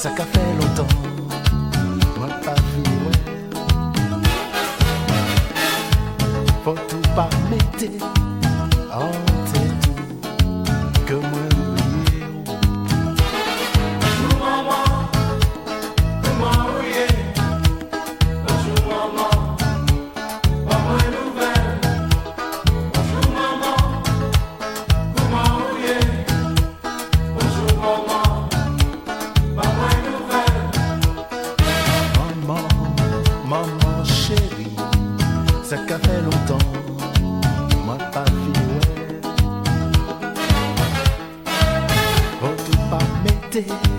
ça qu'a fait longtemps, moi pas vu, ouais. Faut tout pas. Pas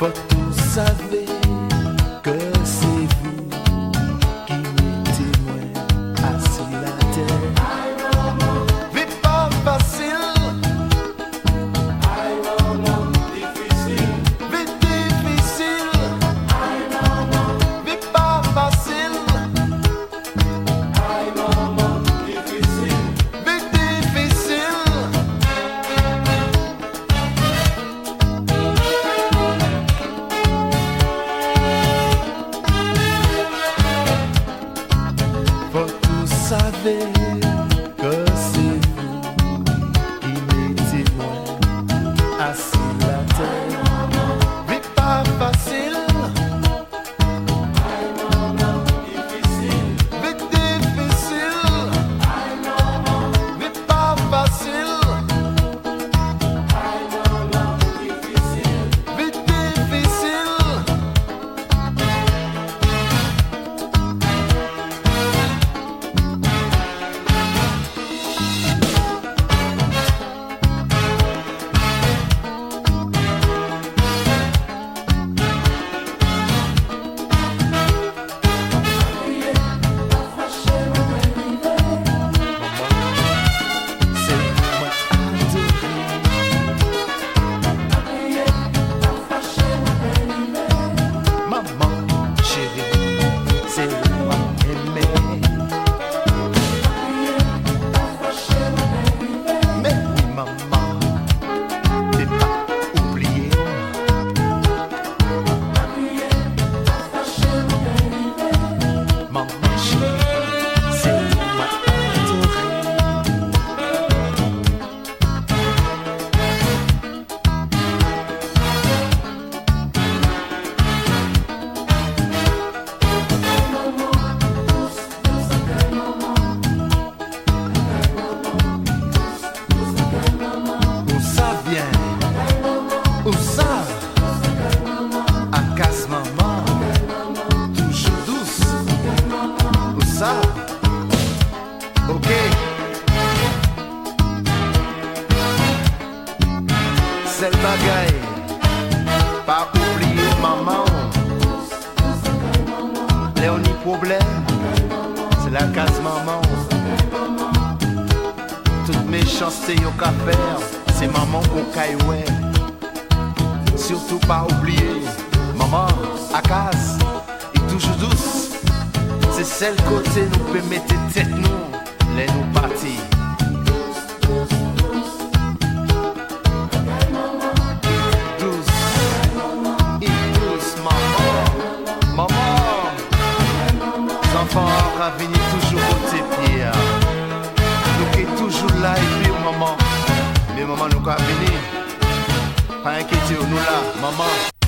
Faut tout savez C'est le bagaille Pas oublier maman Léonie problème C'est la case maman toute méchanceté yo qu'à faire, c'est maman au caillou. Surtout pas oublier, maman à case et toujours douce. C'est celle côté nous peut mettre tête nous, les nous venir toujours au pieds. Nous qui toujours là et puis maman. Mais maman nous qu'à venir. Pas inquiétez nous là, maman?